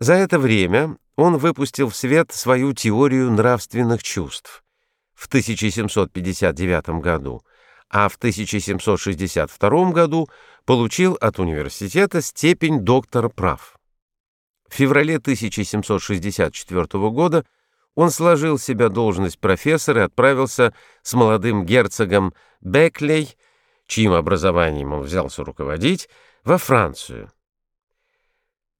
За это время он выпустил в свет свою теорию нравственных чувств в 1759 году, а в 1762 году получил от университета степень доктора прав. В феврале 1764 года он сложил в себя должность профессора и отправился с молодым герцогом Беклей, чьим образованием он взялся руководить, во Францию.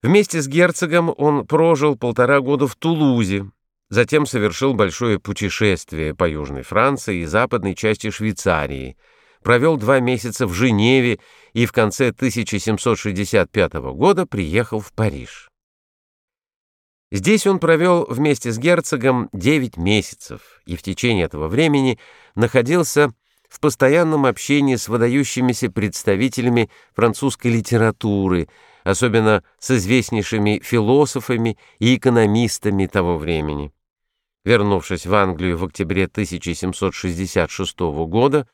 Вместе с герцогом он прожил полтора года в Тулузе, затем совершил большое путешествие по Южной Франции и западной части Швейцарии, провел два месяца в Женеве и в конце 1765 года приехал в Париж. Здесь он провел вместе с герцогом 9 месяцев и в течение этого времени находился в постоянном общении с выдающимися представителями французской литературы, особенно с известнейшими философами и экономистами того времени. Вернувшись в Англию в октябре 1766 года,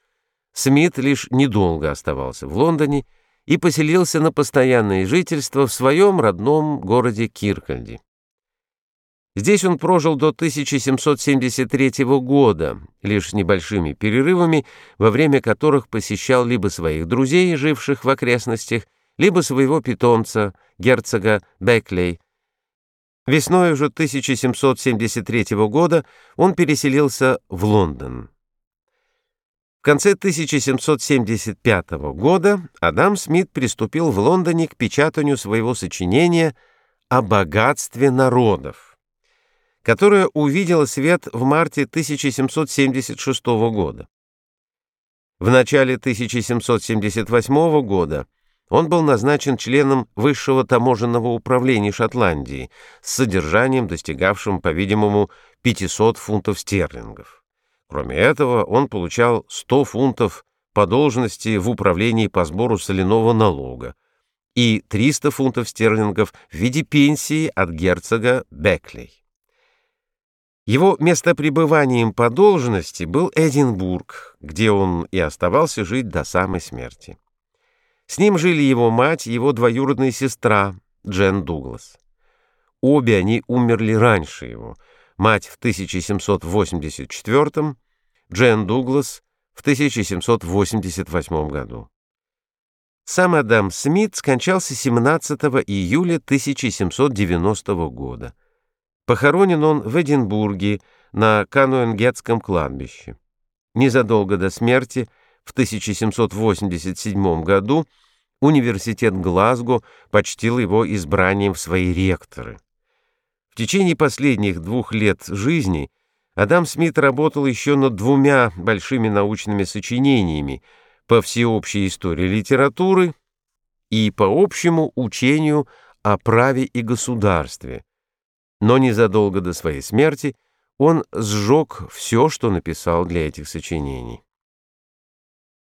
Смит лишь недолго оставался в Лондоне и поселился на постоянное жительство в своем родном городе Киркальде. Здесь он прожил до 1773 года, лишь с небольшими перерывами, во время которых посещал либо своих друзей, живших в окрестностях, либо своего питомца, герцога Беклей. Весной уже 1773 года он переселился в Лондон. В конце 1775 года Адам Смит приступил в Лондоне к печатанию своего сочинения «О богатстве народов» которая увидела свет в марте 1776 года. В начале 1778 года он был назначен членом Высшего таможенного управления Шотландии с содержанием, достигавшим, по-видимому, 500 фунтов стерлингов. Кроме этого, он получал 100 фунтов по должности в управлении по сбору соляного налога и 300 фунтов стерлингов в виде пенсии от герцога Беклей. Его местопребыванием по должности был Эдинбург, где он и оставался жить до самой смерти. С ним жили его мать и его двоюродная сестра Джен Дуглас. Обе они умерли раньше его. Мать в 1784, Джен Дуглас в 1788 году. Сам Адам Смит скончался 17 июля 1790 года. Похоронен он в Эдинбурге на Кануэнгетском кладбище. Незадолго до смерти, в 1787 году, университет Глазго почтил его избранием в свои ректоры. В течение последних двух лет жизни Адам Смит работал еще над двумя большими научными сочинениями по всеобщей истории литературы и по общему учению о праве и государстве, но незадолго до своей смерти он сжег все, что написал для этих сочинений.